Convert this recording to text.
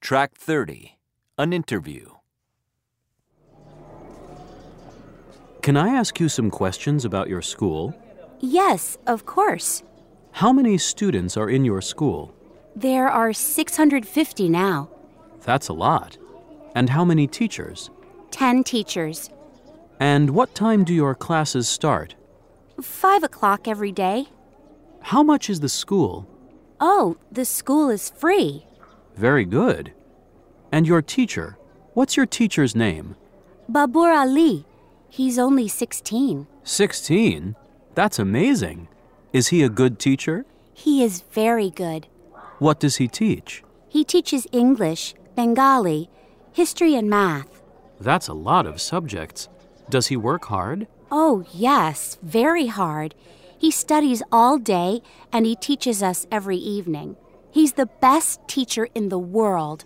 Track 30 An Interview. Can I ask you some questions about your school? Yes, of course. How many students are in your school? There are 650 now. That's a lot. And how many teachers? 10 teachers. And what time do your classes start? 5 o'clock every day. How much is the school? Oh, the school is free. Very good. And your teacher? What's your teacher's name? Babar Ali. He's only 16. 16? That's amazing. Is he a good teacher? He is very good. What does he teach? He teaches English, Bengali, history, and math. That's a lot of subjects. Does he work hard? Oh, yes, very hard. He studies all day and he teaches us every evening. He's the best teacher in the world.